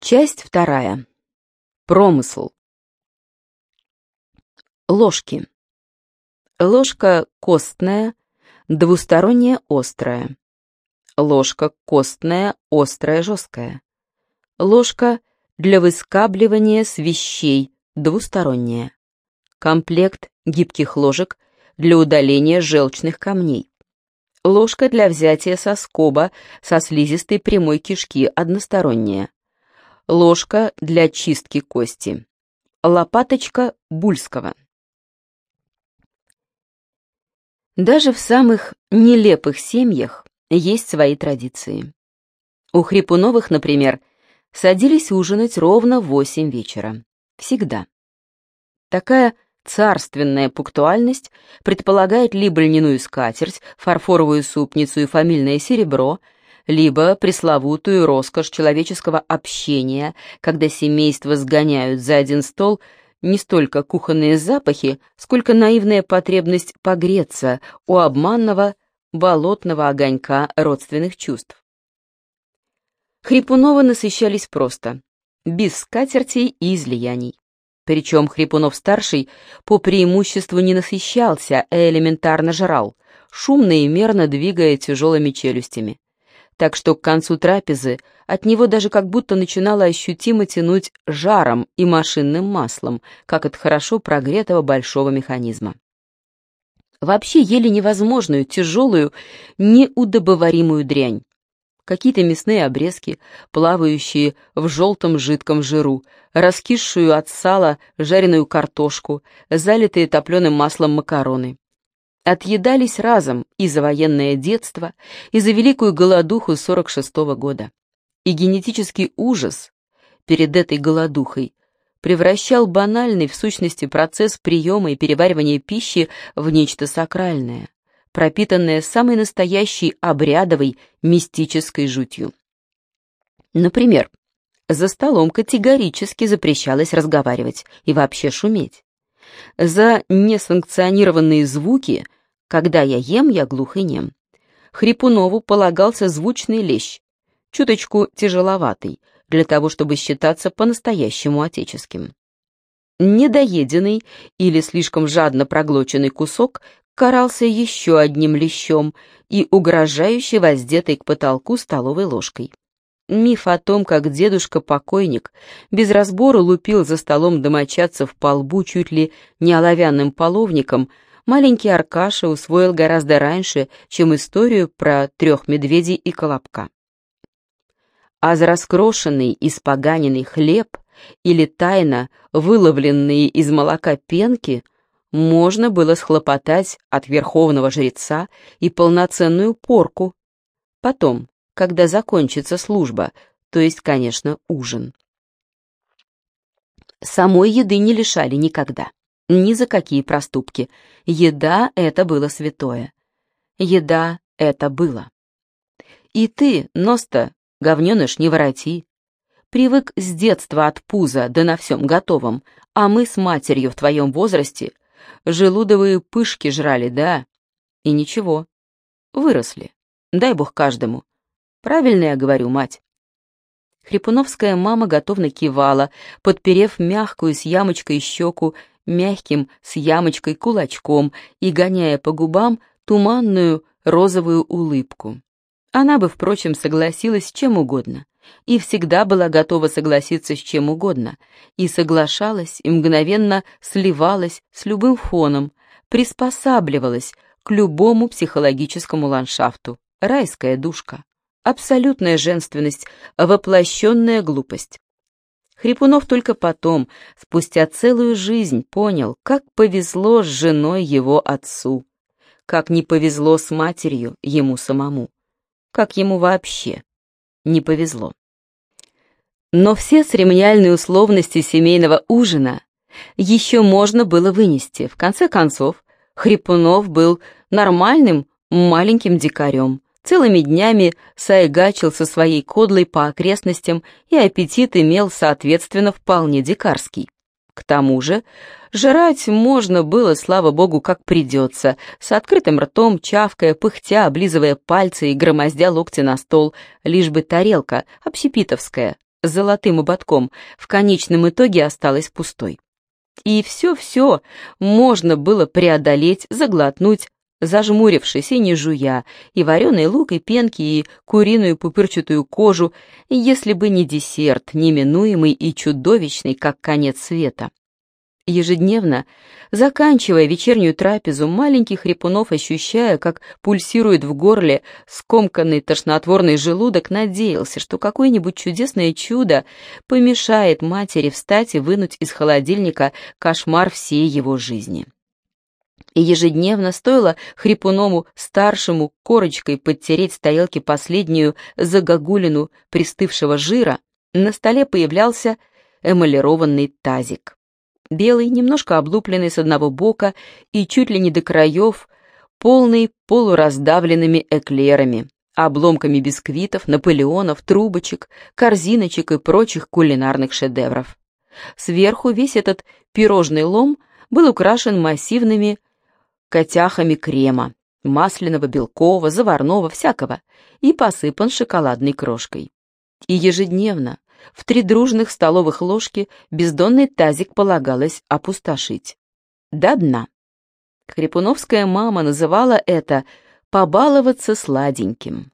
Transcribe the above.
Часть вторая. Промысл. Ложки. Ложка костная, двусторонняя острая. Ложка костная, острая, жесткая. Ложка для выскабливания с вещей, двусторонняя. Комплект гибких ложек для удаления желчных камней. Ложка для взятия соскоба со слизистой прямой кишки, односторонняя ложка для чистки кости, лопаточка Бульского. Даже в самых нелепых семьях есть свои традиции. У Хрипуновых, например, садились ужинать ровно в восемь вечера. Всегда. Такая царственная пунктуальность предполагает либо льняную скатерть, фарфоровую супницу и фамильное серебро — либо пресловутую роскошь человеческого общения, когда семейства сгоняют за один стол не столько кухонные запахи, сколько наивная потребность погреться у обманного болотного огонька родственных чувств. Хрипунова насыщались просто, без скатертей и излияний. Причем Хрипунов-старший по преимуществу не насыщался, а элементарно жрал, шумно и мерно двигая тяжелыми челюстями так что к концу трапезы от него даже как будто начинало ощутимо тянуть жаром и машинным маслом, как от хорошо прогретого большого механизма. Вообще ели невозможную, тяжелую, неудобоваримую дрянь. Какие-то мясные обрезки, плавающие в желтом жидком жиру, раскисшую от сала жареную картошку, залитые топленым маслом макароны отъедались разом и за военное детство, и за великую голодуху 46-го года. И генетический ужас перед этой голодухой превращал банальный в сущности процесс приема и переваривания пищи в нечто сакральное, пропитанное самой настоящей обрядовой мистической жутью. Например, за столом категорически запрещалось разговаривать и вообще шуметь. За несанкционированные звуки когда я ем, я глух и нем. Хрипунову полагался звучный лещ, чуточку тяжеловатый, для того, чтобы считаться по-настоящему отеческим. Недоеденный или слишком жадно проглоченный кусок карался еще одним лещом и угрожающе воздетой к потолку столовой ложкой. Миф о том, как дедушка-покойник без разбора лупил за столом домочадцев по лбу чуть ли не оловянным половником – маленький Аркаша усвоил гораздо раньше, чем историю про трех медведей и колобка. А за раскрошенный, испоганенный хлеб или тайно выловленные из молока пенки можно было схлопотать от верховного жреца и полноценную порку. Потом, когда закончится служба, то есть, конечно, ужин. Самой еды не лишали никогда. Ни за какие проступки. Еда — это было святое. Еда — это было. И ты, Носта, говненыш, не вороти. Привык с детства от пуза, да на всем готовом, а мы с матерью в твоем возрасте желудовые пышки жрали, да? И ничего, выросли. Дай бог каждому. Правильно я говорю, мать. Хрипуновская мама готовно кивала, подперев мягкую с ямочкой щеку мягким с ямочкой кулачком и гоняя по губам туманную розовую улыбку. Она бы, впрочем, согласилась с чем угодно, и всегда была готова согласиться с чем угодно, и соглашалась, и мгновенно сливалась с любым фоном, приспосабливалась к любому психологическому ландшафту. Райская душка. Абсолютная женственность, воплощенная глупость. Хрипунов только потом, спустя целую жизнь, понял, как повезло с женой его отцу, как не повезло с матерью ему самому, как ему вообще не повезло. Но все церемониальные условности семейного ужина еще можно было вынести. В конце концов, Хрипунов был нормальным маленьким дикарем, Целыми днями сайгачил со своей кодлой по окрестностям, и аппетит имел, соответственно, вполне дикарский. К тому же, жрать можно было, слава богу, как придется, с открытым ртом, чавкая, пыхтя, облизывая пальцы и громоздя локти на стол, лишь бы тарелка, общепитовская, с золотым ободком в конечном итоге осталась пустой. И все-все можно было преодолеть, заглотнуть, зажмурившись и не жуя, и вареный лук, и пенки, и куриную пупырчатую кожу, если бы не десерт, неминуемый и чудовищный, как конец света. Ежедневно, заканчивая вечернюю трапезу, маленький Хрипунов, ощущая, как пульсирует в горле скомканный тошнотворный желудок, надеялся, что какое-нибудь чудесное чудо помешает матери встать и вынуть из холодильника кошмар всей его жизни. И ежедневно стоило Хрипуному старшему корочкой подтереть с тарелки последнюю загогулину пристывшего жира, на столе появлялся эмалированный тазик белый, немножко облупленный с одного бока и чуть ли не до краев, полный полураздавленными эклерами, обломками бисквитов, наполеонов, трубочек, корзиночек и прочих кулинарных шедевров. Сверху весь этот пирожный лом был украшен массивными котяхами крема, масляного, белкового, заварного, всякого, и посыпан шоколадной крошкой. И ежедневно, в три дружных столовых ложки бездонный тазик полагалось опустошить. До дна. Хрипуновская мама называла это «побаловаться сладеньким».